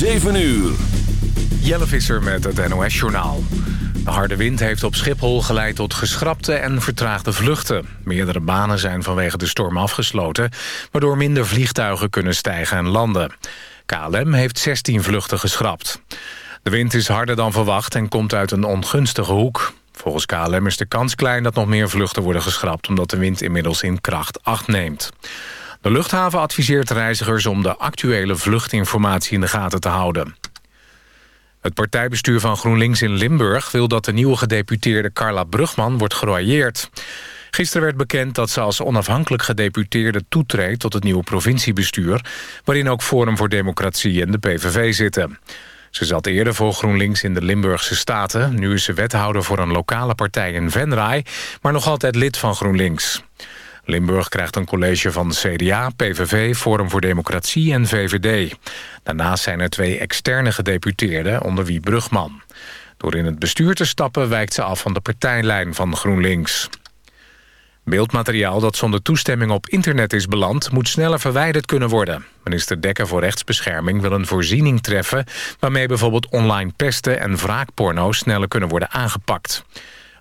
7 uur. Jelle Visser met het NOS-journaal. De harde wind heeft op Schiphol geleid tot geschrapte en vertraagde vluchten. Meerdere banen zijn vanwege de storm afgesloten... waardoor minder vliegtuigen kunnen stijgen en landen. KLM heeft 16 vluchten geschrapt. De wind is harder dan verwacht en komt uit een ongunstige hoek. Volgens KLM is de kans klein dat nog meer vluchten worden geschrapt... omdat de wind inmiddels in kracht 8 neemt. De luchthaven adviseert reizigers om de actuele vluchtinformatie in de gaten te houden. Het partijbestuur van GroenLinks in Limburg wil dat de nieuwe gedeputeerde Carla Brugman wordt geroyeerd. Gisteren werd bekend dat ze als onafhankelijk gedeputeerde toetreedt tot het nieuwe provinciebestuur, waarin ook Forum voor Democratie en de PVV zitten. Ze zat eerder voor GroenLinks in de Limburgse Staten. Nu is ze wethouder voor een lokale partij in Venray, maar nog altijd lid van GroenLinks. Limburg krijgt een college van CDA, PVV, Forum voor Democratie en VVD. Daarnaast zijn er twee externe gedeputeerden, onder wie Brugman. Door in het bestuur te stappen wijkt ze af van de partijlijn van GroenLinks. Beeldmateriaal dat zonder toestemming op internet is beland... moet sneller verwijderd kunnen worden. Minister Dekker voor Rechtsbescherming wil een voorziening treffen... waarmee bijvoorbeeld online pesten en wraakporno sneller kunnen worden aangepakt.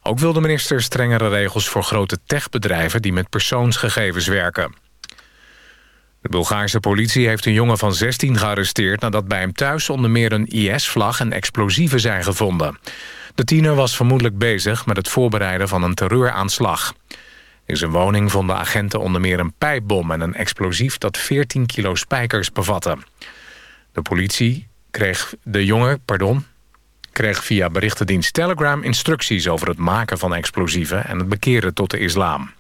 Ook wil de minister strengere regels voor grote techbedrijven... die met persoonsgegevens werken. De Bulgaarse politie heeft een jongen van 16 gearresteerd... nadat bij hem thuis onder meer een IS-vlag en explosieven zijn gevonden. De tiener was vermoedelijk bezig met het voorbereiden van een terreuraanslag. In zijn woning vonden agenten onder meer een pijpbom en een explosief... dat 14 kilo spijkers bevatte. De politie kreeg de jongen, pardon, kreeg via berichtendienst Telegram instructies over het maken van explosieven en het bekeren tot de islam.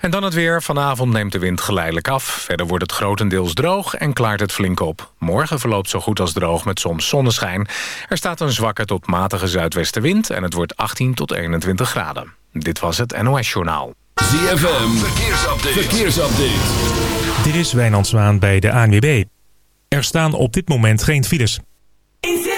En dan het weer. Vanavond neemt de wind geleidelijk af. Verder wordt het grotendeels droog en klaart het flink op. Morgen verloopt zo goed als droog met soms zonneschijn. Er staat een zwakke tot matige zuidwestenwind... en het wordt 18 tot 21 graden. Dit was het NOS Journaal. ZFM, verkeersupdate. verkeersupdate. Dit is Wijnand Zwaan bij de ANWB. Er staan op dit moment geen files. In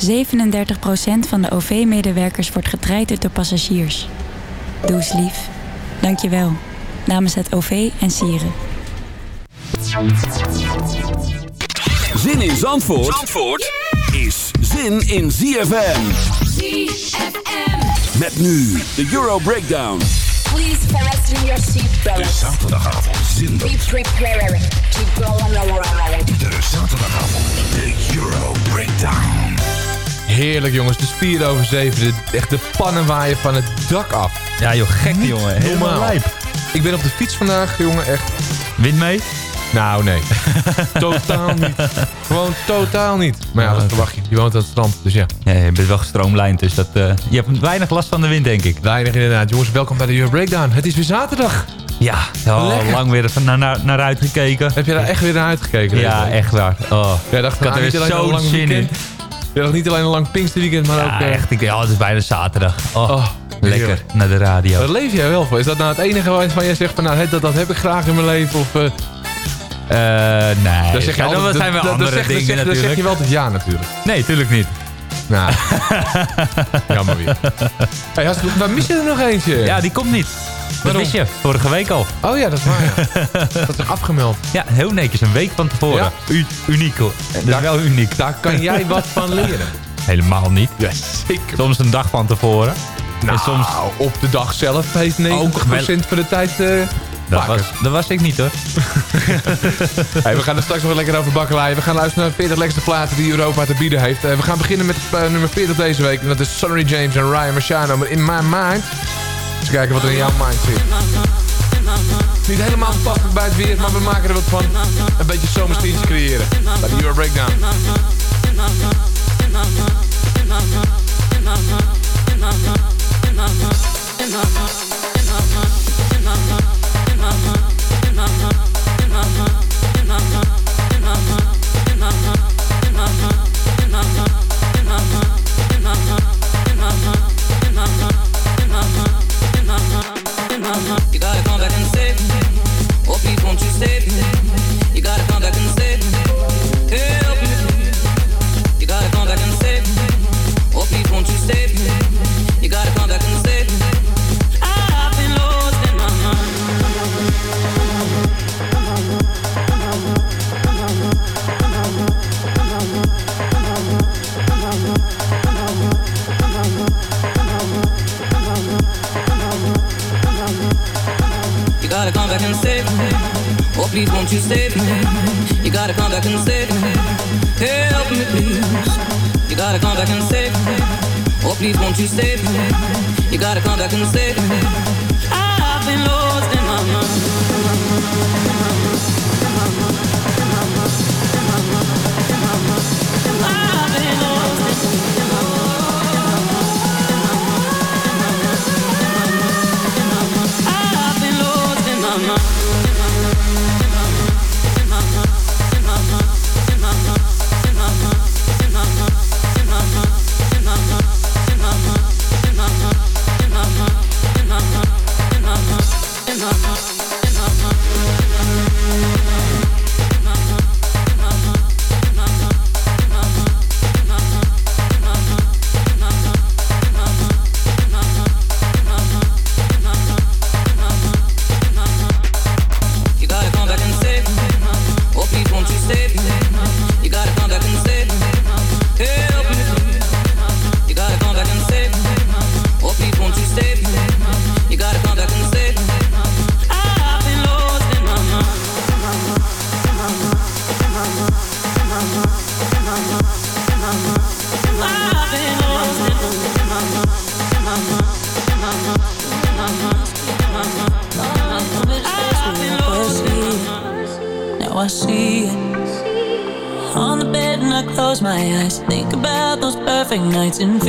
37% van de OV-medewerkers wordt getraind door passagiers. Doe eens lief. Dank je wel. Namens het OV en Sieren. Zin in Zandvoort, Zandvoort is zin in ZFM. ZFM. Met nu de Euro Breakdown. Please fasten your De seatbelts. zaterdagavond zin. Be prepared to go on a ride. De zaterdagavond de Euro Breakdown. Heerlijk jongens, de spier over zeven. De, echt de pannen waaien van het dak af. Ja joh, gek jongen. Helemaal lijp. Ik ben op de fiets vandaag, jongen, echt. Wind mee? Nou, nee. totaal niet. Gewoon totaal niet. Maar ja, dat verwacht je. Je woont aan het strand, dus ja. Ja, je bent wel gestroomlijnd, dus dat, eh, je hebt weinig last van de wind, denk ik. Weinig inderdaad. Jongens, welkom bij de Euro Breakdown. Het is weer zaterdag. Ja, oh, lang weer naar, naar, naar uitgekeken. Heb je daar echt weer naar uitgekeken? Ja, echt waar. Oh. Jij dacht Ik had er weer zo'n lang zin in. Dacht niet alleen een lang Pinksterweekend, maar ook... Ja, eh, echt. Ik denk, oh, het is bijna zaterdag. Oh, Oh, lekker. heerlijk. Naar de radio. Daar leef jij wel voor. Is dat nou het enige waarvan jij zegt van, nou, dat, dat heb ik graag in mijn leven? Of, eh, Eh, nee, dan zeg je Ja, altijd, dat zijn wel dan- dan andere zeg- dan dingen zeg- Dan natuurlijk. zeg je wel altijd ja natuurlijk. Nee, tuurlijk niet. Nou, jammer weer. Hey, Hast, waar mis je er nog eentje? Ja, die komt niet. Dat wist je, vorige week al. Oh ja, dat is waar. Ja. dat is afgemeld. Ja, heel netjes, een week van tevoren. Ja. Uniek hoor. Dat is wel uniek. Daar kan jij wat van leren. Helemaal niet. Ja, zeker. Soms een dag van tevoren. Nou, en soms... op de dag zelf heeft 90% van de tijd uh, Dat was, dat was ik niet hoor. hey, we gaan er straks nog lekker over bakkelaaien. We gaan luisteren naar 40 lekkerste platen die Europa te bieden heeft. Uh, we gaan beginnen met uh, nummer 40 deze week. En dat is Sonny James en Ryan Marciano met In My Mind. Eens kijken wat er in jouw mind zit. Niet helemaal passend bij het weer, maar we maken er wat van. Een beetje zomerstientje creëren. Bij de Euro Breakdown. Please, won't you stay? You gotta come back and save nights in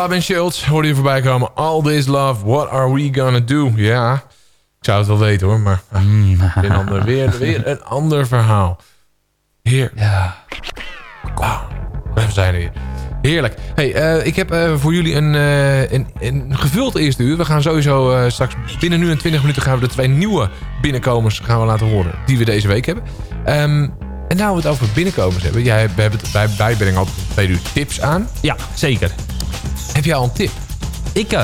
Robin Schultz. Hoorde je voorbij komen. All this love, what are we gonna do? Ja, ik zou het wel weten hoor, maar weer, een ander, weer, weer een ander verhaal. Heer. Ja. Wauw, we zijn er weer. Heerlijk. Hey, eh, ik heb eh, voor jullie een, eh, een, een gevuld eerste uur. We gaan sowieso straks binnen nu en 20 minuten gaan we de twee nieuwe binnenkomers gaan we laten horen. Die we deze week hebben. Ehm, en nou we het over binnenkomers hebben. Jij, we hebben het, wij brengen altijd twee uur tips aan. Ja, zeker. Heb jij al een tip? Ik, eh,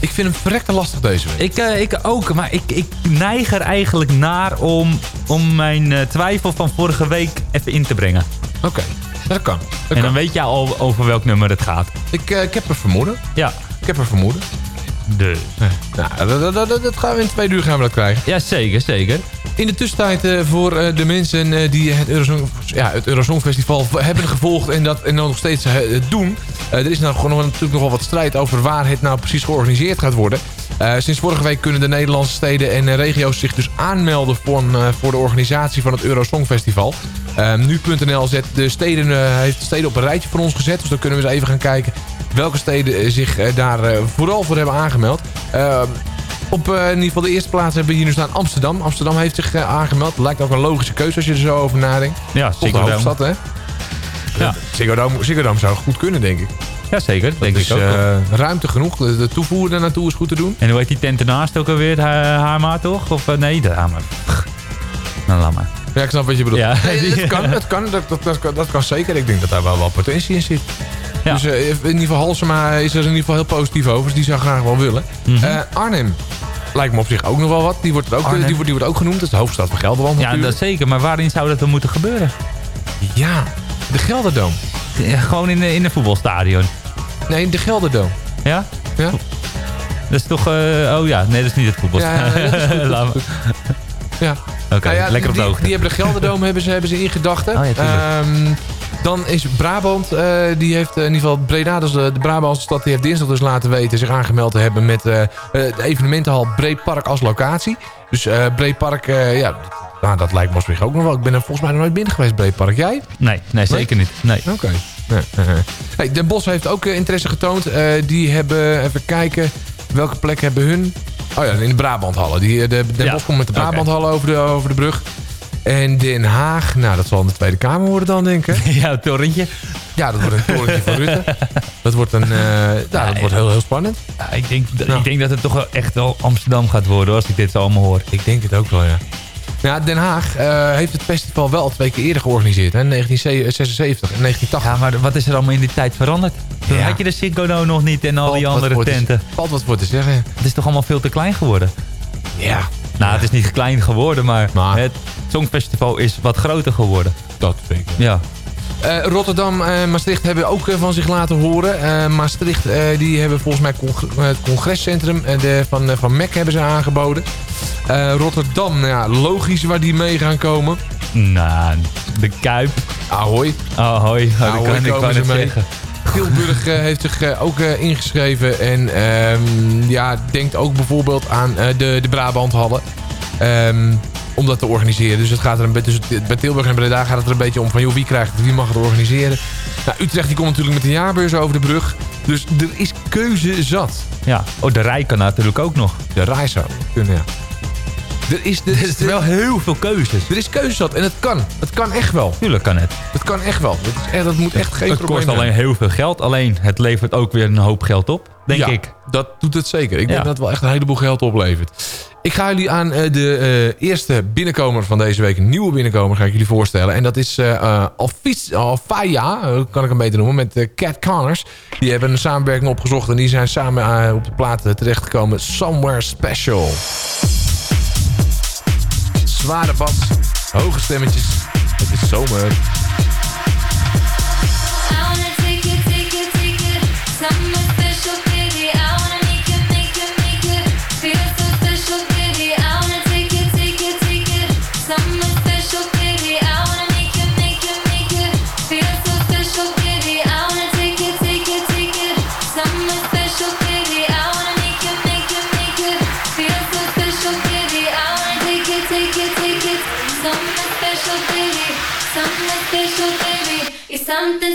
Ik vind hem verrekte lastig deze week. ik, eh, ik ook, maar ik, ik neig er eigenlijk naar om, om mijn eh, twijfel van vorige week even in te brengen. Oké, dat kan. Dat en kan. dan weet je al over welk nummer het gaat. Ik, ik heb een vermoeden. Ja. Ik heb een vermoeden. Dus. Nou, dat, dat, dat, dat gaan we in twee uur gaan we dat krijgen. Ja, zeker, zeker. In de tussentijd eh, voor eh, de mensen eh, die het Eurosong, ja, het Eurosong Festival hebben gevolgd en dat en dan nog steeds doen. Er is nou gewoon nog- natuurlijk nogal wat strijd over waar het nou precies georganiseerd gaat worden. Sinds vorige week kunnen de Nederlandse steden en regio's zich dus aanmelden voor, voor de organisatie van het Eurosong Festival. Nu.nl zet de steden, heeft de steden op een rijtje voor ons gezet. Dus dan kunnen we eens even gaan kijken welke steden eh, zich eh, daar eh, vooral voor hebben aangemeld. Op in ieder geval de eerste plaats hebben we hier nu staan Amsterdam. Amsterdam heeft zich aangemeld. Lijkt ook een logische keuze als je er zo over nadenkt. Ja, Ziggo hoofdstad, hè? Ja. Ziggo Dome, zou goed kunnen, denk ik. Ja, zeker. Denk is ik ook. ruimte genoeg. De, de toevoer daar naartoe is goed te doen. En hoe heet die tent ernaast ook alweer? De Ha- Hama toch? Of nee, de Hama. Nou, laat maar. Ja, ik snap wat je bedoelt. Ja. Nee, het kan, kan, dat, dat, dat, kan, dat kan zeker. Ik denk dat daar wel wat potentie in zit. Ja. Dus eh, in ieder geval Halsema is er in ieder geval heel positief over. Dus die zou graag wel willen. Mhm. Eh, Arnhem lijkt me op zich ook nog wel wat. Die wordt, ook, die, wordt, die wordt ook genoemd. Dat is de hoofdstad van Gelderland Ja, natuurlijk. dat zeker. Maar waarin zou dat dan moeten gebeuren? Ja, de Gelderdoom. Ja, gewoon in, de- in een voetbalstadion. Nee, de Gelderdoom. Ja? Ja. Dat is toch... eh, oh ja, nee, dat is niet het voetbalstadion. Ja, goed. Ja. Oké, Nou ja, lekker op de die, hoogte. die hebben de Gelderdoom hebben ze, hebben ze in gedachten. Oh ja, dan is Brabant, eh, die heeft eh, in ieder geval Breda, dus de, de Brabantse stad, die heeft dinsdag dus laten weten zich aangemeld te hebben met eh, de evenementenhal Breedpark als locatie. Dus eh Breedpark, ja, nou, dat lijkt me op zich ook nog wel. Ik ben er volgens mij nog nooit binnen geweest, Breedpark. Jij? Nee, nee, zeker niet. Nee. Oké. Nee. Hey, Den Bosch heeft ook interesse getoond. Die hebben, even kijken, welke plek hebben hun? Oh ja, in de Brabanthallen. Die, de, Den Ja, Bosch komt met de. Brabanthallen over, de, over de brug. En Den Haag, nou dat zal in de Tweede Kamer worden dan, denk ik. Ja, het torentje. Ja, dat wordt een torentje van Rutte. Dat wordt, een, eh, ja, dat wordt heel, heel spannend. Ja, ik, denk, Nou. ik denk dat het toch wel echt wel Amsterdam gaat worden als ik dit zo allemaal hoor. Ik denk het ook wel, ja. Ja, Den Haag eh, heeft het festival wel al twee keer eerder georganiseerd. Hè? 1976 en 1980. Ja, maar wat is er allemaal in die tijd veranderd? Toen Ja. had je de Ziggo Dome nog niet en al Valt die andere voor te- tenten. Valt wat voor te zeggen. Het is toch allemaal veel te klein geworden? Ja. Nou, het is niet klein geworden, maar, Maar- het Songfestival is wat groter geworden. Dat vind ik. Ja. Eh, Rotterdam en Maastricht hebben ook eh, van zich laten horen. Eh, Maastricht eh, die hebben volgens mij congr- het congrescentrum de, van, van MEC hebben ze aangeboden. Eh, Rotterdam, nou ja, logisch waar die mee gaan komen. Nou, de Kuip. Ahoy. Ahoy, oh, dat Ahoy kan ik mee. zeggen. Tilburg eh, heeft zich eh, ook eh, ingeschreven. En um, ja, denkt ook bijvoorbeeld aan de, de Brabant Hallen. Um, ehm, om dat te organiseren. Dus, het gaat er een, beetje dus bij Tilburg en Breda gaat het er een beetje om van... Joh, wie krijgt het, wie mag het organiseren? Nou, Utrecht die komt natuurlijk met de jaarbeurs over de brug. Dus er is keuze zat. Ja, oh, de Rij kan natuurlijk ook nog. De Rij zou kunnen, ja. Er is, er, wel heel veel keuzes. Er is keuzes en het kan. Het kan echt wel. Tuurlijk kan het. Het kan echt wel. Dat, dat moet echt geen het probleem Het kost alleen heel veel geld. Alleen het levert ook weer een hoop geld op, denk ja, ik. dat doet het zeker. Ik denk dat het wel echt een heleboel geld oplevert. Ik ga jullie aan eh, de eh, eerste binnenkomer van deze week, een nieuwe binnenkomer, ga ik jullie voorstellen. En dat is eh, uh, Alfaya, kan ik hem beter noemen, met Cat Connors. Die hebben een samenwerking opgezocht en die zijn samen op de platen terechtgekomen. Somewhere Special zware bas, hoge stemmetjes. Het is zomer. I wanna take it, take it, take it.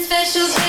special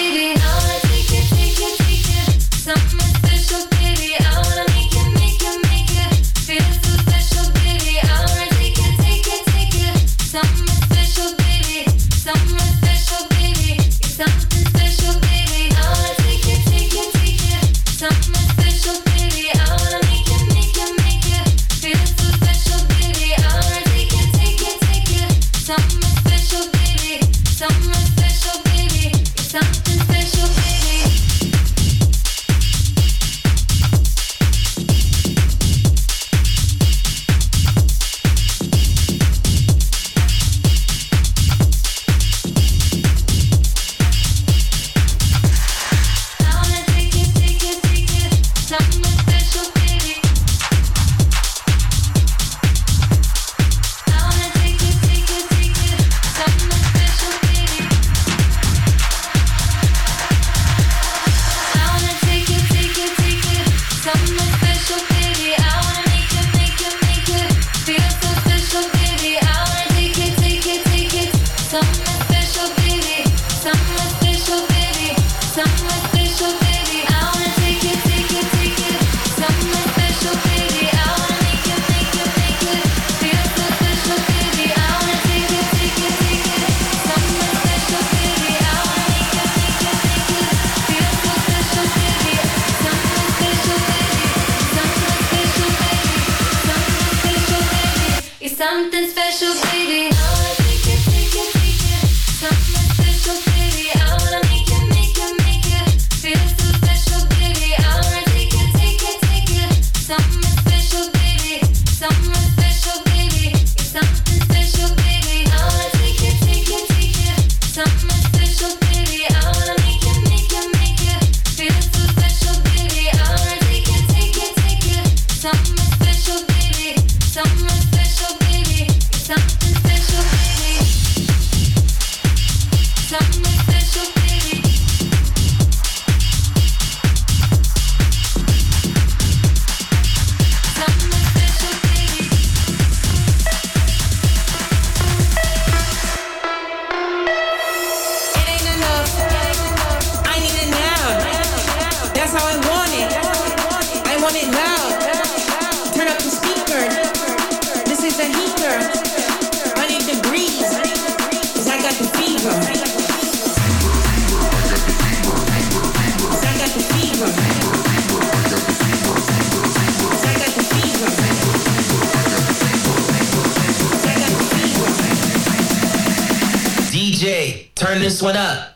Turn this one up.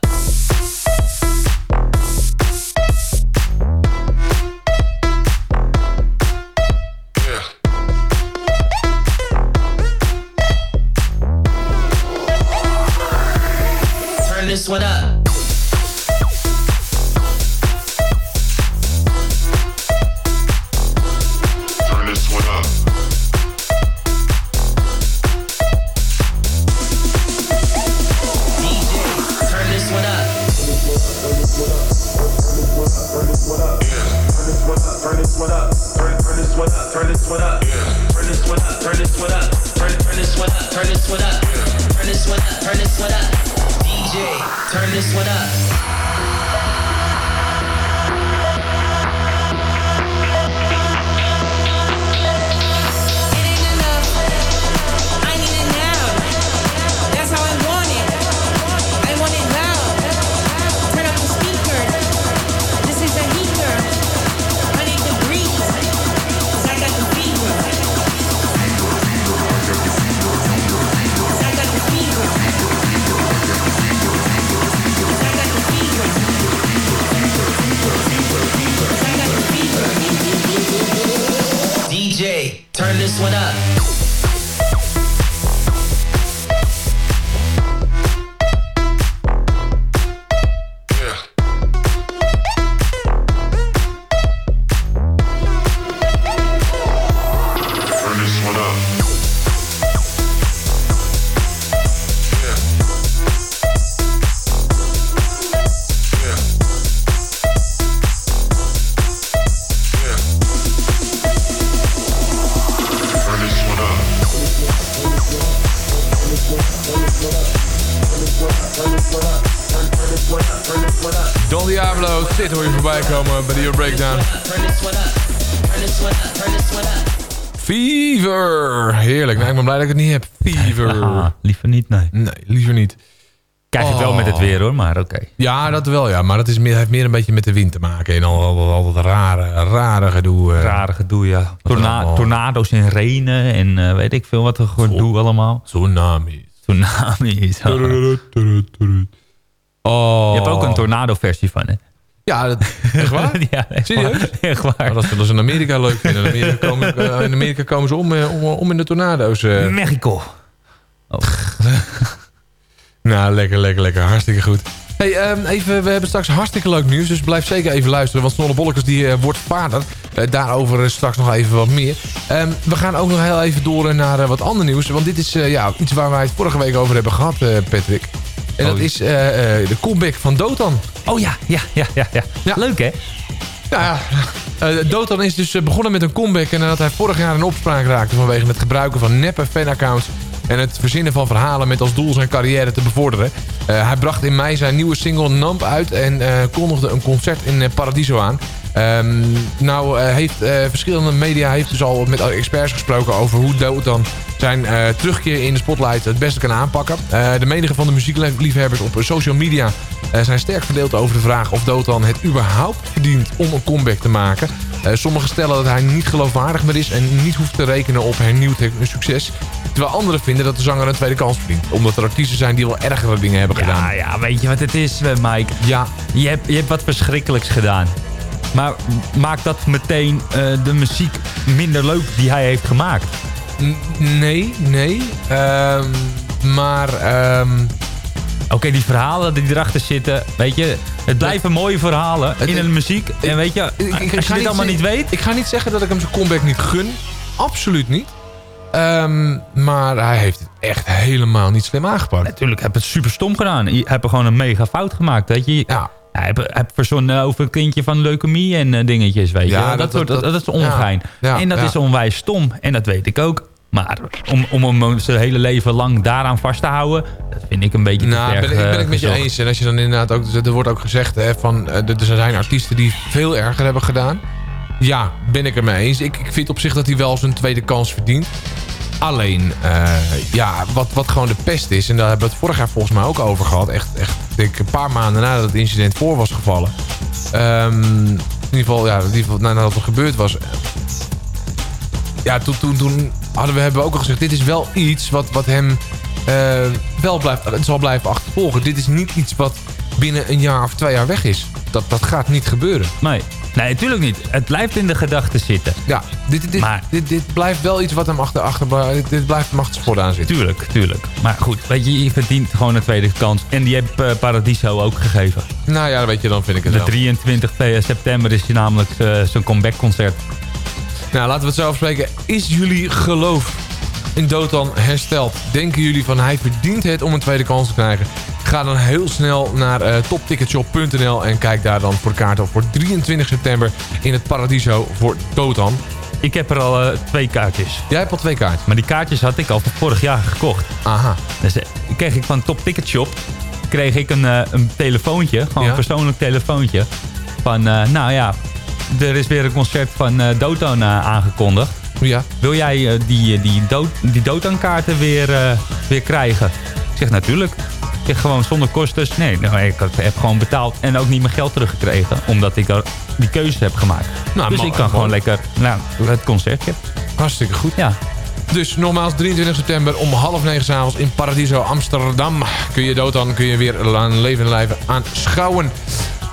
Bij de Euro Breakdown. Fever. Heerlijk. Nou, ik ben blij dat ik het niet heb. Fever. Ah, liever niet, nee. Nee, liever niet. Krijg het wel Oh. met het weer hoor, maar oké. Ja, dat wel ja. Maar dat is meer, heeft meer een beetje met de wind te maken. En al, al, al dat rare, rare gedoe. eh. Rare gedoe, ja. Torna tornado's en renen en eh, weet ik veel wat er gedoe allemaal. Tsunamis. Tsunamis. Oh. Je hebt ook een tornado-versie van, hè? Ja, dat, echt waar? ja, echt Serieus? waar. Echt waar. Dat zullen ze in Amerika leuk vinden. In Amerika komen, eh, in, Amerika komen ze om, eh, om, om in de tornado's. eh. Mexico. Nou, lekker, lekker, lekker. Hartstikke goed. Hey, ehm, even, we hebben straks hartstikke leuk nieuws. Dus blijf zeker even luisteren. Want Snolle Bollekes die eh, wordt vader. Eh, daarover eh, straks nog even wat meer. Ehm, we gaan ook nog heel even door naar eh, wat ander nieuws. Want dit is eh, ja, iets waar wij het vorige week over hebben gehad, eh, Patrick. En dat Oh. is eh, eh, de comeback van Dotan. Oh ja, ja, ja, ja, ja. Leuk hè? Ja, ja. Eh, Dotan is dus begonnen met een comeback... en nadat hij vorig jaar in opspraak raakte... vanwege het gebruiken van neppe fanaccounts... en het verzinnen van verhalen met als doel zijn carrière te bevorderen. Hij bracht in mei zijn nieuwe single Namp uit... en kondigde een concert in Paradiso aan. Ehm, nou eh, heeft eh, verschillende media heeft dus al met experts gesproken... over hoe Dotan zijn eh, terugkeer in de spotlight het beste kan aanpakken. De meningen van de muziekliefhebbers op social media zijn sterk verdeeld over de vraag of Dotan het überhaupt verdient om een comeback te maken. Sommigen stellen dat hij niet geloofwaardig meer is en niet hoeft te rekenen op hernieuwd succes. Terwijl anderen vinden dat de zanger een tweede kans verdient. Omdat er artiesten zijn die wel ergere dingen hebben gedaan. Ja, ja, weet je wat het is, Mike? Ja. Je hebt, je hebt wat verschrikkelijks gedaan. Maar maakt dat meteen eh, de muziek minder leuk die hij heeft gemaakt? Nee, nee. Ehm, maar... ehm, Oké, die verhalen die erachter zitten, weet je, het blijven mooie verhalen in de muziek. En weet je, als je dit allemaal niet weet... Ik ga niet zeggen dat ik hem zijn comeback niet gun. Absoluut niet. Ehm, maar hij heeft het echt helemaal niet slim aangepakt. Natuurlijk, heb het super stom gedaan. Je hebt er gewoon een mega fout gemaakt, weet je. Ja. Hij heb verzonnen over een kindje van leukemie en eh, dingetjes, weet je. Ja, dat, dat- soort, dat, dat- dat is ongein. en dat is onwijs stom. En dat weet ik ook. Maar om, om hem zijn hele leven lang daaraan vast te houden... dat vind ik een beetje te Nou, ver ben, ik ben ik met je eens. En als je dan inderdaad ook... Er wordt ook gezegd hè, van... eh, Er zijn artiesten die veel erger hebben gedaan. Ja, ben ik er mee eens. Ik, ik vind op zich dat hij wel zijn tweede kans verdient. Alleen, eh, ja, wat, wat gewoon de pest is... en daar hebben we het vorig jaar volgens mij ook over gehad... echt, echt denk een paar maanden nadat het incident voor was gevallen... Ehm, in ieder geval, ja, in ieder geval nadat het gebeurd was... Ja, toen, toen, toen hadden we, hebben we ook al gezegd... dit is wel iets wat, wat hem eh, wel blijft, zal blijven achtervolgen. Dit is niet iets wat binnen een jaar of twee jaar weg is. Dat, dat gaat niet gebeuren. Nee. Nee, natuurlijk niet. Het blijft in de gedachten zitten. Ja, dit, dit, Maar- dit, dit blijft wel iets wat hem achter, achter dit, blijft hem achter het sport aan zitten. Tuurlijk, tuurlijk. Maar goed, weet je, je verdient gewoon een tweede kans. En die heeft eh, Paradiso ook gegeven. Nou ja, weet je, dan vind ik het De wel. 23 september is hij namelijk eh, zijn comeback-concert. Nou, laten we het zo afspreken. Is jullie geloof in Dotan hersteld? Denken jullie van hij verdient het om een tweede kans te krijgen? Ga dan heel snel naar eh, topticketshop.nl en kijk daar dan voor kaarten op voor 23 september in het Paradiso voor Dotan. Ik heb er al eh, twee kaartjes. Jij hebt al twee kaartjes? Maar die kaartjes had ik al van vorig jaar gekocht. Aha. Dus eh, kreeg ik van Top Ticket Shop kreeg ik een, een telefoontje. Gewoon Ja? een persoonlijk telefoontje. Van, nou ja, er is weer een concert van Dotan aangekondigd. Ja. Wil jij die, die, Do die Dotan-kaarten weer, weer krijgen? Ik zeg natuurlijk. Gewoon zonder kosten. Nee, nou, ik heb gewoon betaald en ook niet mijn geld teruggekregen. Omdat ik die keuze heb gemaakt. Nou, dus ik kan gewoon lekker nou, het concertje. Hartstikke goed. Ja. Dus nogmaals, 23 september om half negen s'avonds in Paradiso Amsterdam. Kun je Dotan, kun je weer aan leven en lijven aanschouwen.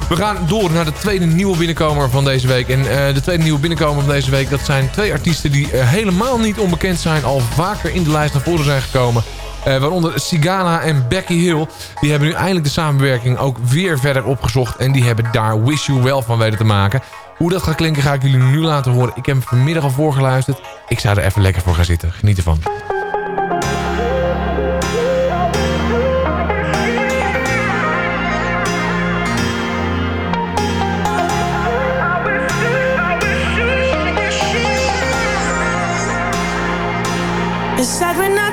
We gaan door naar de tweede nieuwe binnenkomer van deze week. En eh, de tweede nieuwe binnenkomer van deze week... dat zijn twee artiesten die eh, helemaal niet onbekend zijn... al vaker in de lijst naar voren zijn gekomen. Eh, waaronder Sigala en Becky Hill. Die hebben nu eindelijk de samenwerking ook weer verder opgezocht. En die hebben daar Wish You Well van weten te maken. Hoe dat gaat klinken ga ik jullie nu laten horen. Ik heb hem vanmiddag al voorgeluisterd. Ik zou er even lekker voor gaan zitten. Geniet ervan.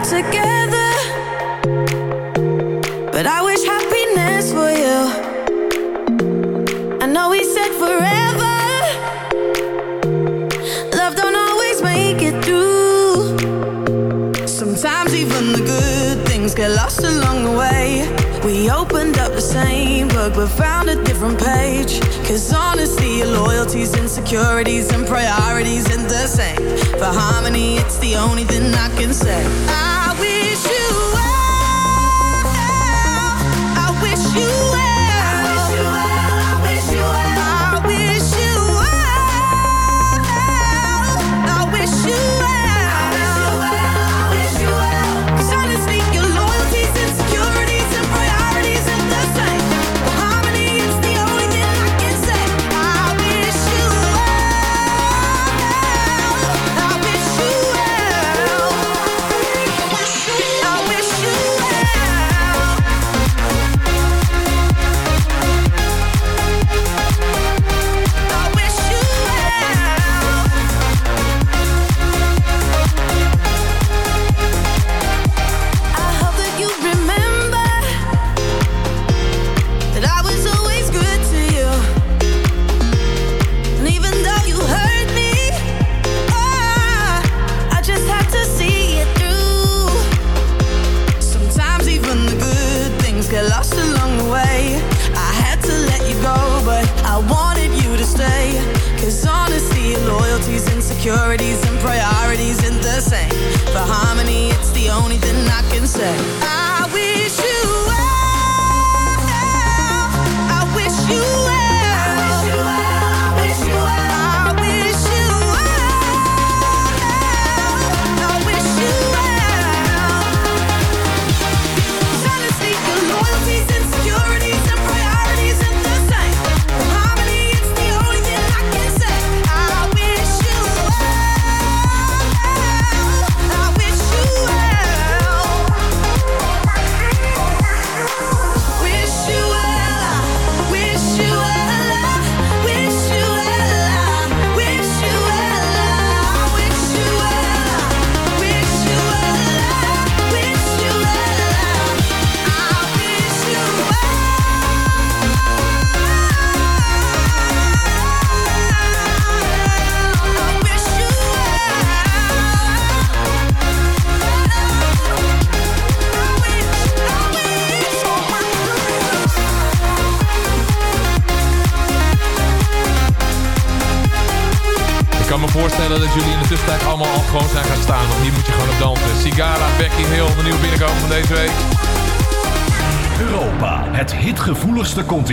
Together, even the good things get lost along the way. We opened up the same book but found a different page. Cause honestly, your loyalties, insecurities, and priorities ain't the same. For harmony, it's the only thing I can say. Ah, I wish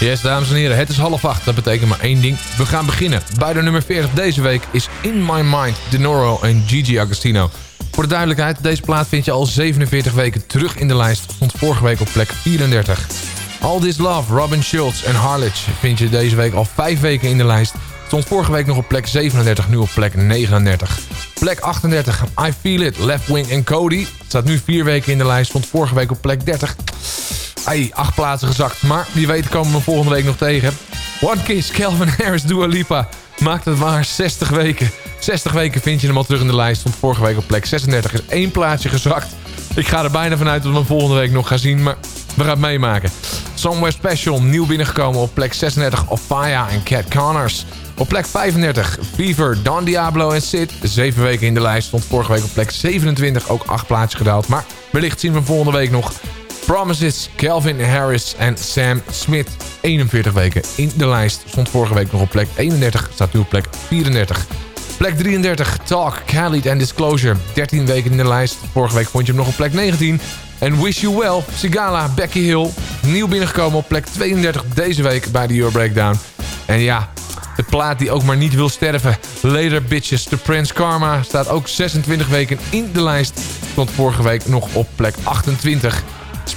Yes, dames en heren, het is half acht. Dat betekent maar één ding. We gaan beginnen. Bij de nummer 40 deze week is In My Mind, Denoro en Gigi Agostino. Voor de duidelijkheid, deze plaat vind je al 47 weken terug in de lijst. Stond vorige week op plek 34. All This Love, Robin Schulz en Harlech vind je deze week al 5 weken in de lijst. Stond vorige week nog op plek 37, nu op plek 39. Plek 38, I Feel It, Left Wing en Cody. Staat nu 4 weken in de lijst, stond vorige week op plek 30. Ai, 8 plaatsen gezakt, maar wie weet komen we volgende week nog tegen. One Kiss, Calvin Harris, Dua Lipa. Maakt het maar 60 weken. 60 weken vind je hem al terug in de lijst. Stond vorige week op plek 36. Is één plaatsje gezakt. Ik ga er bijna vanuit dat we hem volgende week nog gaan zien. Maar we gaan het meemaken. Somewhere Special. Nieuw binnengekomen op plek 36. Ofaya en Cat Connors. Op plek 35. Fever, Don Diablo en Sid. Zeven weken in de lijst. Stond vorige week op plek 27. Ook acht plaatsjes gedaald. Maar wellicht zien we hem volgende week nog. Promises, Calvin Harris en Sam Smith. 41 weken in de lijst. Stond vorige week nog op plek 31. Staat nu op plek 34. Plek 33, Talk, Khalid en Disclosure. 13 weken in de lijst. Vorige week vond je hem nog op plek 19. En Wish You Well, Sigala, Becky Hill. Nieuw binnengekomen op plek 32 deze week bij de Euro Breakdown. En ja, de plaat die ook maar niet wil sterven. Later Bitches, The Prince Karma. Staat ook 26 weken in de lijst. Stond vorige week nog op plek 28.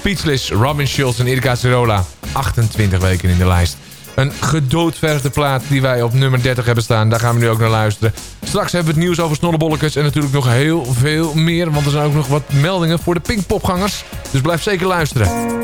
Speechless, Robin Schulz en Erika Cirola. 28 weken in de lijst. Een gedoodverfde plaat die wij op nummer 30 hebben staan. Daar gaan we nu ook naar luisteren. Straks hebben we het nieuws over snollebolletjes en natuurlijk nog heel veel meer. Want er zijn ook nog wat meldingen voor de Pinkpopgangers. Dus blijf zeker luisteren.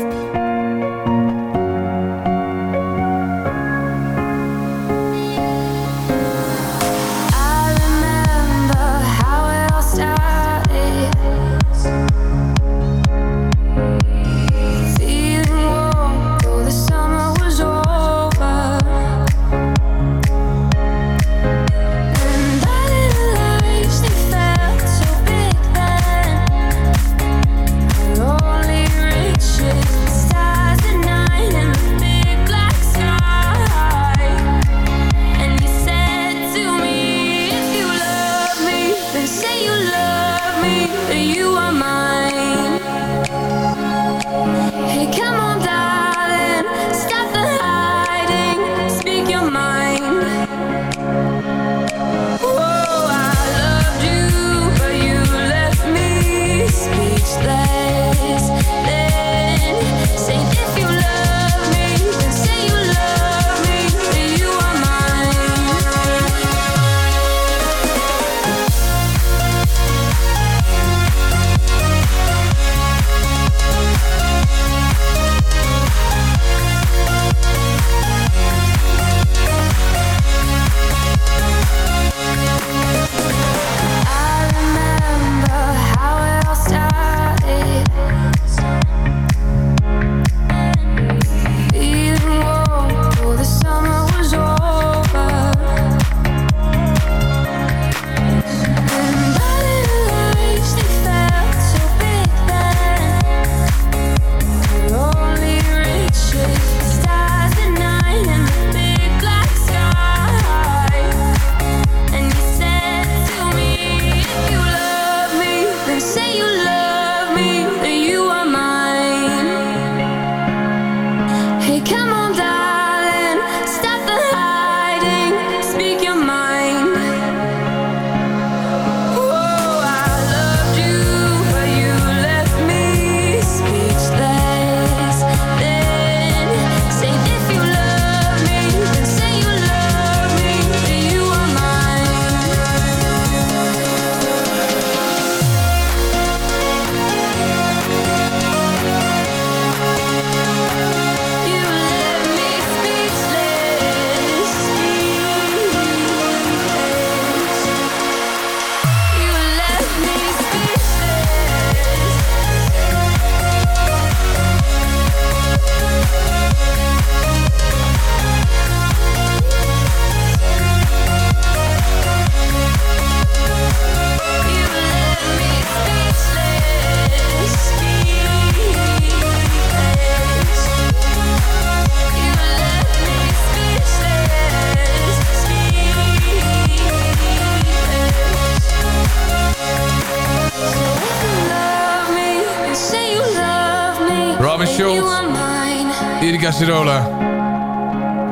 Cirola.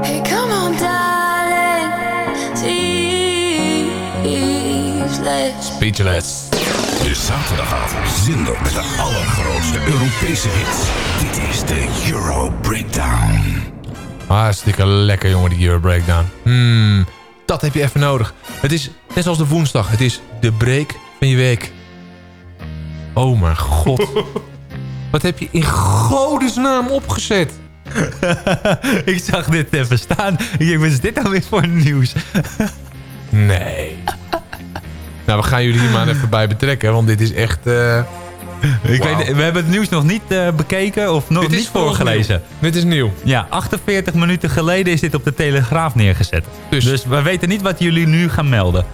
Hey, come on, darling. Speechless. Speechless. De zaterdagavond zender met de allergrootste Europese hits. Dit is de Euro Breakdown. Hartstikke lekker, jongen, die Euro Breakdown. Hmm, dat heb je even nodig. Het is net zoals de woensdag. Het is de break van je week. Oh mijn god. Wat heb je in godesnaam opgezet? ik zag dit even staan. Ik denk, wat is dit nou weer voor nieuws? nee. Nou, we gaan jullie hier maar even bij betrekken, want dit is echt... eh, Ik weet, we hebben het nieuws nog niet eh, bekeken of nog Dit niet voorgelezen. Dit is nieuw. Ja, 48 minuten geleden is dit op de Telegraaf neergezet. Dus, we weten niet wat jullie nu gaan melden.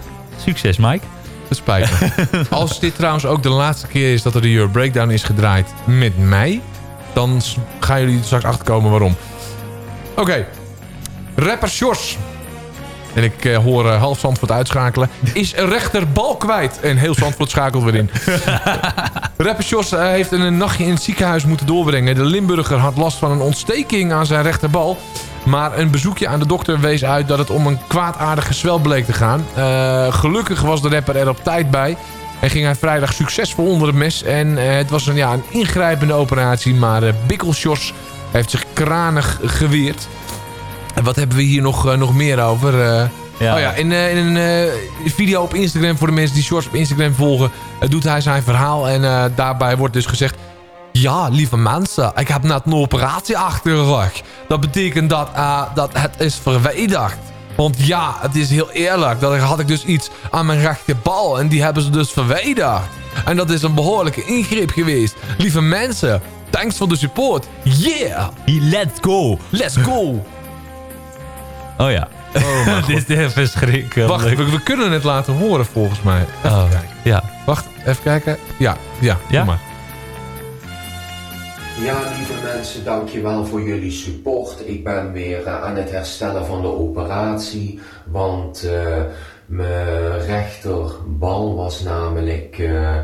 Succes, Mike. Dat spijt me. Als dit trouwens ook de laatste keer is dat er de Euro Breakdown is gedraaid met mij... dan gaan jullie er straks achterkomen waarom. Oké. Rapper Sjors. En ik eh, hoor eh, half Zandvoort uitschakelen. Is een rechterbal kwijt. En heel Zandvoort schakelt weer in. Rapper Sjors eh, heeft een nachtje in het ziekenhuis moeten doorbrengen. De Limburger had last van een ontsteking aan zijn rechterbal. Maar een bezoekje aan de dokter wees uit dat het om een kwaadaardige zwel bleek te gaan. Gelukkig was de rapper er op tijd bij. En ging hij vrijdag succesvol onder het mes. En eh, het was een, ja, een ingrijpende operatie. Maar eh Bikkel Sjors heeft zich kranig geweerd. En wat hebben we hier nog, eh, nog meer over? Eh, Ja. Oh ja, in, eh, in een eh, video op Instagram voor de mensen die Shorts op Instagram volgen... eh, doet hij zijn verhaal en eh, daarbij wordt dus gezegd... Ja, lieve mensen, ik heb net een operatie achter de rug. Dat betekent dat, eh, dat het is verwijderd. Want ja, het is heel eerlijk. Dat had ik dus iets aan mijn rechterbal en die hebben ze dus verwijderd. En dat is een behoorlijke ingreep geweest. Lieve mensen, thanks voor de support. Yeah! Let's go! Let's go! Oh ja. Oh Dit is verschrikkelijk. Wacht, we, we kunnen het laten horen volgens mij. Even Oh, kijken. ja. Wacht, even kijken. Ja, ja, Ja? maar. Ja, lieve mensen, dankjewel voor jullie support. Ik ben weer eh, aan het herstellen van de operatie, want eh, mijn rechterbal was namelijk eh,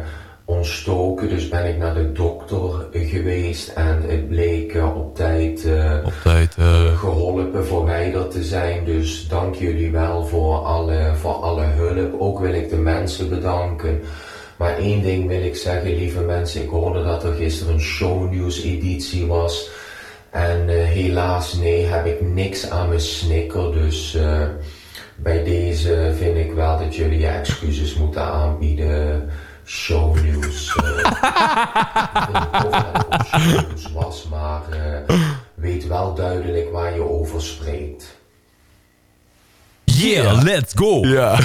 ontstoken. Dus ben ik naar de dokter geweest en het bleek op tijd, Op tijd. eh, geholpen, verwijderd te zijn. Dus dank jullie wel voor alle, voor alle hulp. Ook wil ik de mensen bedanken. Maar één ding wil ik zeggen, lieve mensen. Ik hoorde dat er gisteren een shownieuws editie was. En eh, helaas, nee, heb ik niks aan mijn snicker. Dus eh, bij deze vind ik wel dat jullie je excuses moeten aanbieden. Shownieuws. eh. ik het ook shownieuws was, maar weet wel duidelijk waar je over spreekt. Yeah, let's go! Ja.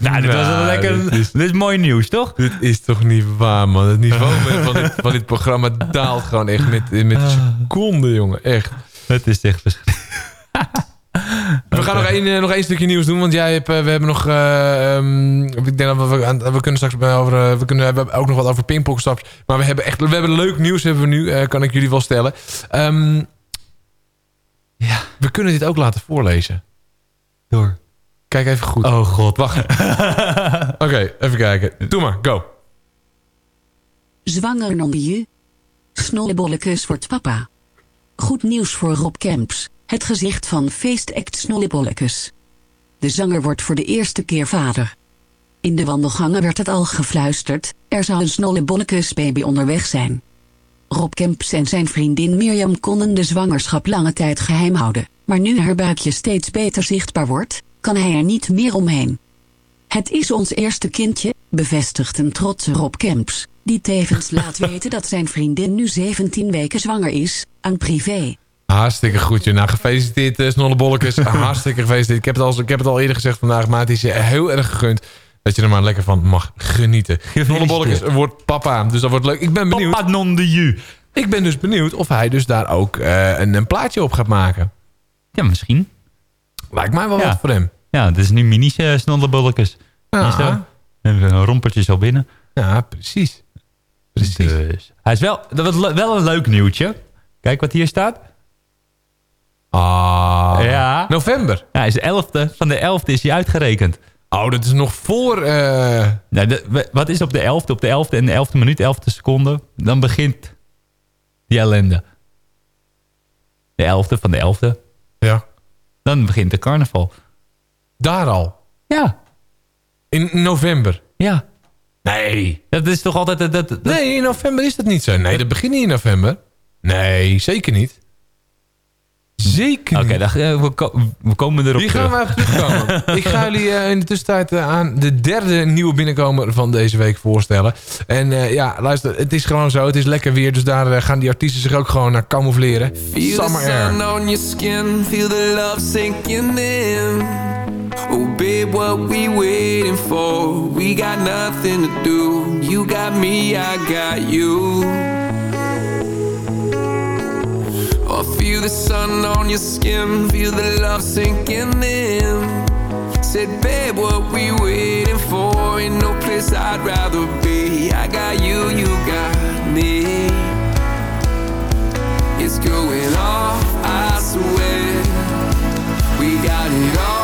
nou, dit was wel Nou, lekker. dit Dit is- mooi nieuws, toch? Dit is toch niet waar, man. Het niveau van dit, van dit programma daalt gewoon echt met, met seconden, jongen. Echt. Het is echt verschrikkelijk. We gaan nog één, eh, nog één stukje nieuws doen, want jij hebt, eh, we hebben nog, eh, ehm, ik denk dat we, we, kunnen straks over, we kunnen we hebben ook nog wat over pingpong maar we hebben echt, we hebben leuk nieuws hebben we nu, kan ik jullie wel stellen. Ehm, ja, we kunnen dit ook laten voorlezen. Door. Kijk even goed. Oh god. Wacht. Oké, even kijken. Doe maar, go. Zwanger non-je. Snollebollekes wordt papa. Goed nieuws voor Rob Kemps, het gezicht van feestact Snollebollekes. De zanger wordt voor de eerste keer vader. In de wandelgangen werd het al gefluisterd, er zou een Snollebollekes baby onderweg zijn. Rob Kemps en zijn vriendin Mirjam konden de zwangerschap lange tijd geheim houden, maar nu haar buikje steeds beter zichtbaar wordt, kan hij er niet meer omheen. Het is ons eerste kindje, bevestigt een trotse Rob Kemps, die tevens laat weten dat zijn vriendin nu 17 weken zwanger is, aan privé. Hartstikke goed, je. Nou, gefeliciteerd, uh, Snollebollekes. Hartstikke gefeliciteerd. Ik heb, het al, ik heb het al eerder gezegd vandaag, maar het is je heel erg gegund dat je er maar lekker van mag genieten. Snollebollekes wordt papa, dus dat wordt leuk. Ik ben benieuwd. Papa non de ju. Ik ben dus benieuwd of hij dus daar ook uh, een, een, plaatje op gaat maken. Ja, misschien. Lijkt mij wel ja. wat voor hem. Ja, het is nu mini uh, Snollebollekes. Ja. Een rompertje zo binnen. Ja, precies. Precies. Dus, hij is wel, dat was wel een leuk nieuwtje. Kijk wat hier staat. Ah. Ja. November. Ja, is de 11e. Van de 11e is hij uitgerekend. Oh, dat is nog voor... Uh... Wat is op de 11e? Op de elfde en de 11e minuut, 11e seconde. Dan begint die ellende. De 11e van de 11e. Ja. Dan begint de carnaval. Daar al? Ja. In november? Ja. Nee. Dat is toch altijd... Dat. Nee, in november is dat niet zo. Nee, dat begint in november. Nee, zeker niet. Zeker Oké, dan eh, we, we komen erop Die gaan we terugkomen. ik ga jullie eh, in de tussentijd eh, aan de derde nieuwe binnenkomer van deze week voorstellen. En ja, luister, het is gewoon zo. Het is lekker weer, dus daar gaan die artiesten zich ook gewoon naar camoufleren. Summer Air. Oh babe, what we waiting for? We got nothing to do. You got me, I got you. I feel the sun on your skin Feel the love sinking in. Said, babe, what we waiting for? Ain't no place I'd rather be. I got you, you got me. It's going off, I swear. We got it all.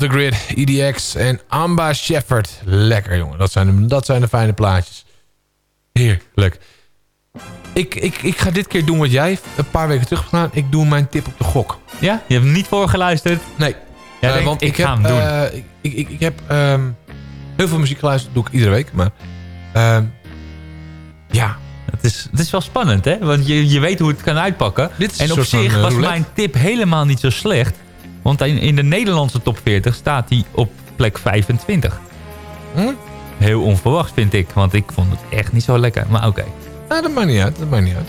The Grid, EDX en Amba Shepherd. Lekker, jongen. Dat zijn de, dat zijn de fijne plaatjes. Heerlijk. Ik, ik, ik ga dit keer doen wat jij een paar weken terug gedaan. Ik doe mijn tip op de gok. Ja? Je hebt niet voorgeluisterd? Nee. Ja, Eh, denk, want ik, ik, ga heb, hem doen. eh, ik, ik, ik, heb ehm, heel veel muziek geluisterd. Doe ik iedere week. Maar ehm, ja, Het is, het is wel spannend, hè? Want je, je weet hoe het kan uitpakken. Dit is en op zich eh, was mijn tip helemaal niet zo slecht. Want in, in de Nederlandse top 40 staat hij op plek 25. Hm? Heel onverwacht, vind ik. Want ik vond het echt niet zo lekker. Maar oké. Nou, dat maakt niet uit. Dat maakt niet uit.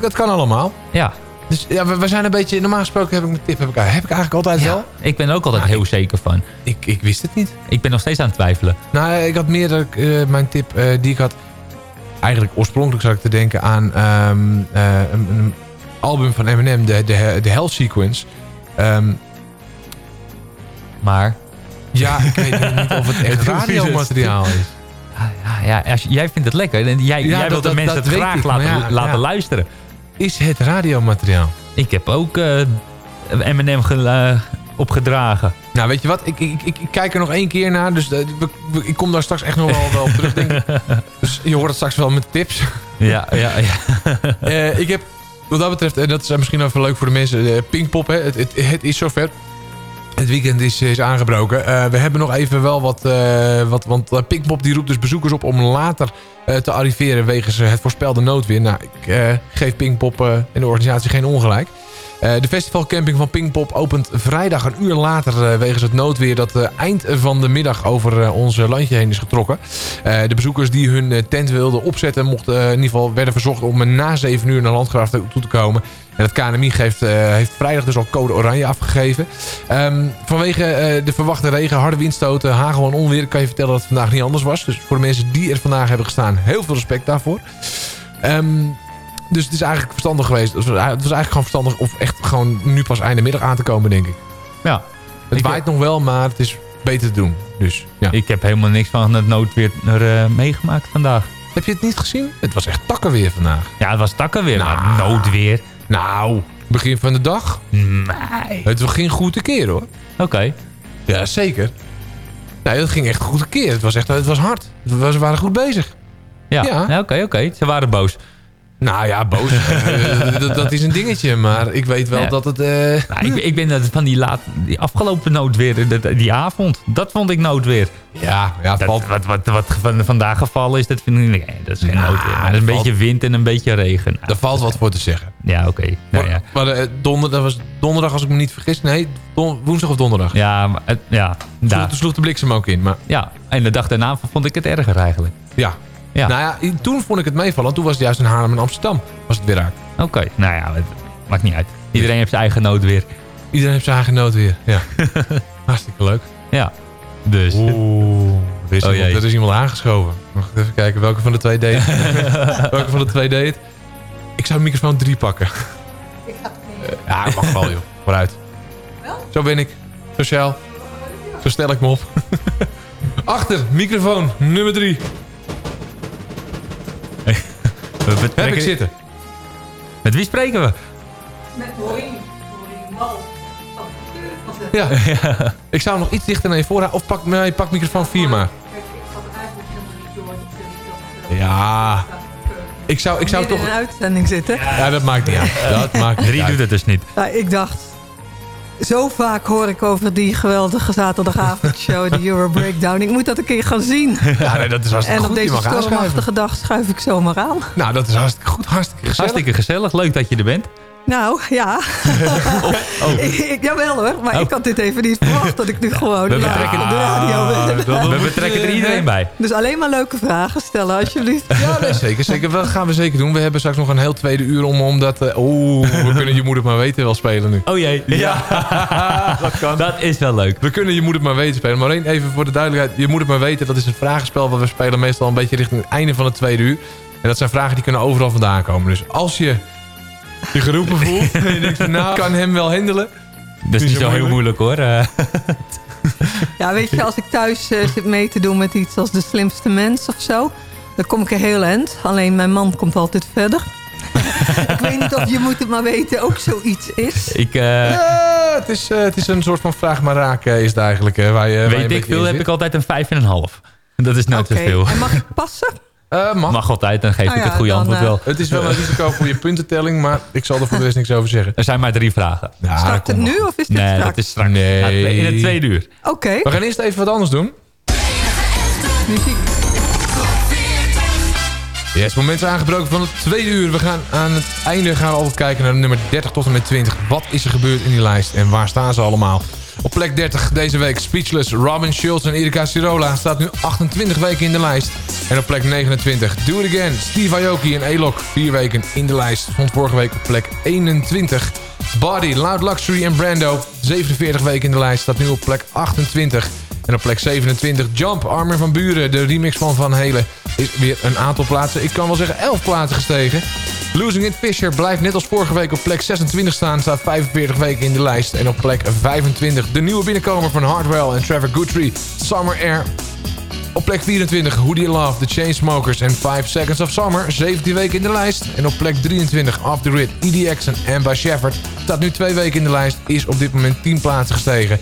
Dat, kan- allemaal. Ja. Dus ja, we, we zijn een beetje... Normaal gesproken heb ik mijn tip heb ik, heb ik eigenlijk altijd wel. Ik ben er ook altijd heel zeker van. Ik, ik wist het niet. Ik ben nog steeds aan het twijfelen. Nou, ik had meer dat ik, eh, mijn tip eh, die ik had... Eigenlijk oorspronkelijk zat ik te denken aan ehm, eh, een, een album van Eminem, de, de, de Hell Sequence. Ehm, maar? Ja, ik weet niet of het echt radiomateriaal is. Ja, ja als, jij vindt het lekker. En jij, Ja, jij wilt de mensen dat het graag ik, laten, laten luisteren. Is het radiomateriaal? Ik heb ook eh M&M ge- opgedragen. Nou, weet je wat? Ik, ik, ik, ik kijk er nog één keer naar. Dus eh, ik kom daar straks echt nog wel, wel op terug, denk. Dus je hoort het straks wel met tips. Ja, ja, ja. Ik heb, wat dat betreft, en dat is misschien even leuk voor de mensen, eh, Pinkpop, hè, het, het, is zover. Het weekend is, is aangebroken. Eh, we hebben nog even wel wat, eh, wat want eh, Pinkpop die roept dus bezoekers op om later eh, te arriveren wegens eh, het voorspelde noodweer. Nou, ik eh, geef Pinkpop eh, en de organisatie geen ongelijk. Eh, de festivalcamping van Pinkpop opent vrijdag een uur later eh, wegens het noodweer dat eh, eind van de middag over ons landje heen is getrokken. De bezoekers die hun tent wilden opzetten mochten in ieder geval werden verzocht om na 7 uur naar Landgraaf toe te komen. En het KNMI geeft, heeft vrijdag dus al code oranje afgegeven. Ehm, vanwege de verwachte regen, harde windstoten, hagel en onweer kan je vertellen dat het vandaag niet anders was. Dus voor de mensen die er vandaag hebben gestaan, heel veel respect daarvoor. Ehm, dus het is eigenlijk verstandig geweest. Het was eigenlijk gewoon verstandig om echt gewoon nu pas einde middag aan te komen, denk ik. Ja. Het waait nog wel, maar het is beter te doen. Dus, ja. Ik heb helemaal niks van het noodweer eh, meegemaakt vandaag. Heb je het niet gezien? Het was echt takkenweer vandaag. Ja, het was takkenweer, maar noodweer. Nou, begin van de dag. Nee. Het ging goed te keer hoor. Oké. Ja, zeker. Nee, dat ging echt goed te keer. Het was echt het was hard. Ze waren goed bezig. Ja, Ja. ja. oké, oké. Ze waren boos. Nou ja, boos. Eh, dat, dat is een dingetje, maar ik weet wel Ja. dat het... eh, Nou, ik, ik ben van die, laat, die afgelopen noodweer, dat- die avond, dat vond ik noodweer. Ja, ja dat, valt... Wat, wat, wat van, vandaag gevallen is, dat vind ik nee, dat is geen Nou, noodweer. Maar dat is een valt- beetje wind en een beetje regen. Nou, Daar valt wat voor te zeggen. ja, oké. Nou, ja. Maar eh, donder, dat was donderdag, als ik me niet vergis. Nee, don- woensdag of donderdag. Ja, maar ja, Sloeg, daar. sloeg de bliksem ook in. Maar ja, en de dag daarna vond ik het erger eigenlijk. ja. Ja. Nou ja, toen vond ik het meevallen. Toen was het juist in Haarlem en Amsterdam. Was het weer raak. Oké, nou ja, het maakt niet uit. Iedereen heeft zijn eigen noodweer. Iedereen heeft zijn eigen nood weer. Ja. Hartstikke leuk. Ja, dus. Oeh, er is, Oh, iemand, jee. er is iemand aangeschoven. Mag ik even kijken welke van de twee deed? welke van de twee deed? Ik zou microfoon 3 pakken. Eh, Ja, mag wel joh. Vooruit. Zo ben ik. Sociaal. Zo stel ik me op. Achter, microfoon nummer 3. We Heb ik betrekken- zitten. Met wie spreken we? Met Maureen. Maureen Mal. Ja. Ik zou nog iets dichter naar je voor Of pak, nee, pak microfoon 4 maar. Ja. Ik zou, ik zou toch... in een uitzending zitten. Ja, dat maakt niet uit. Dat maakt niet Drie doet het dus niet. Nou, ik dacht, zo vaak hoor ik over die geweldige zaterdagavondshow, de Euro Breakdown. Ik moet dat een keer gaan zien. Ja, nee, dat is hartstikke En op goed. Je deze mag aanschuiven. stormachtige dag schuif ik zomaar aan. Nou, dat is hartstikke goed. Hartstikke gezellig. Hartstikke gezellig. Leuk dat je er bent. Nou, ja. Oh. Ik- ik- jawel hoor, maar Oh. ik had dit even niet verwacht dat ik nu gewoon We live betrekken- de radio ben. We betrekken er iedereen bij. Dus alleen maar leuke vragen stellen, alsjeblieft. Ja, nee, zeker, zeker. Dat gaan we zeker doen. We hebben straks nog een heel tweede uur om, om dat... eh, Oeh, we kunnen Je Moet Het Maar Weten wel spelen nu. Oh jee. Ja, dat kan. dat is wel leuk. We kunnen Je Moet Het Maar Weten spelen. Maar alleen even voor de duidelijkheid. Je Moet Het Maar Weten, dat is een vragenspel... wat we spelen meestal een beetje richting het einde van het tweede uur. En dat zijn vragen die kunnen overal vandaan komen. Dus als je je geroepen voelt... en je denkt van, nou, ik kan hem wel handelen... Dat is niet zo heel moeilijk hoor. Eh, Ja, weet je, als ik thuis eh, zit mee te doen met iets als de slimste mens of zo... dan kom ik er heel eind. Alleen mijn man komt altijd verder. ik weet niet of je moet het maar weten ook zoiets is. ik, eh, het, is, eh, het is een soort van vraag maar raak is het eigenlijk. waar je, waar je een Weet ik veel, heb ik altijd een 5,5. Dat is Oké, te veel. En mag ik passen? Eh, mag. Mag altijd, dan geef Nou ik ja, het goede dan, antwoord eh, wel. Het is wel een risico voor je puntentelling, maar ik zal er voor de rest niks over zeggen. Er zijn maar drie vragen. Ja, Start het nu of is dit Nee, straks? dat is straks. Nee. In het tweede uur. Oké. We gaan eerst even wat anders doen. Muziek. Yes, moment is aangebroken van het tweede uur. We gaan aan het einde gaan we altijd kijken naar de nummer 30 tot en met 20. Wat is er gebeurd in die lijst en waar staan ze allemaal? Op plek 30 deze week Speechless, Robin Schulz en Erika Sirola staat nu 28 weken in de lijst. En op plek 29 Do It Again, Steve Aoki en Elok, 4 weken in de lijst. Stond vorige week op plek 21. Body, Loud Luxury en Brando, 47 weken in de lijst, staat nu op plek 28. En op plek 27 Jump, Armin van Buren, de remix van Van Helen, is weer een aantal plaatsen. Ik kan wel zeggen 11 plaatsen gestegen. Losing It Fisher blijft net als vorige week op plek 26 staan. Staat 45 weken in de lijst. En op plek 25 de nieuwe binnenkomer van Hardwell en Trevor Guthrie. Summer Air. Op plek 24 Who Do You Love, The Chainsmokers en 5 Seconds of Summer. 17 weken in de lijst. En op plek 23 Off The Grid, EDX en Amber Shepherd. Staat nu 2 weken in de lijst. Is op dit moment 10 plaatsen gestegen.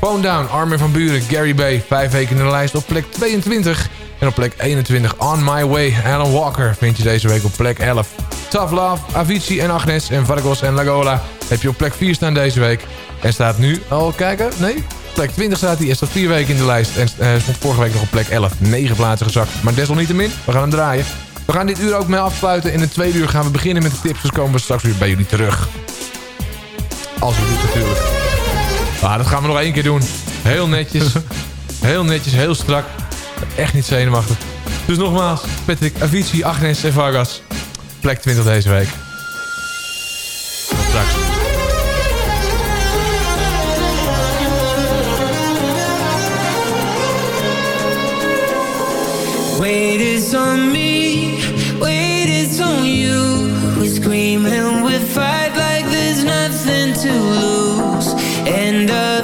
Phone Down, Armin van Buren, Gary Bay. 5 weken in de lijst op plek 22. En op plek 21 On My Way, Alan Walker. Vind je deze week op plek 11. Tough Love, Avicii en Agnes en Vargos en Lagola. Heb je op plek 4 staan deze week. En staat nu, al kijken, nee, plek 20 staat hij. En staat 4 weken in de lijst. En eh, stond vorige week nog op plek 11. 9 plaatsen gezakt. Maar desalniettemin, we gaan hem draaien. We gaan dit uur ook mee afsluiten. In het tweede uur gaan we beginnen met de tips. Dus komen we straks weer bij jullie terug. Als we natuurlijk. Ah, dat gaan we nog één keer doen. Heel netjes. Heel netjes, heel strak. Echt niet zenuwachtig. Dus nogmaals, Patrick, Avicii, Agnes en Vargas. Plek 20 deze week. Straks. Wait is on me, wait is on you. We scream and we fight like there's nothing to lose. End of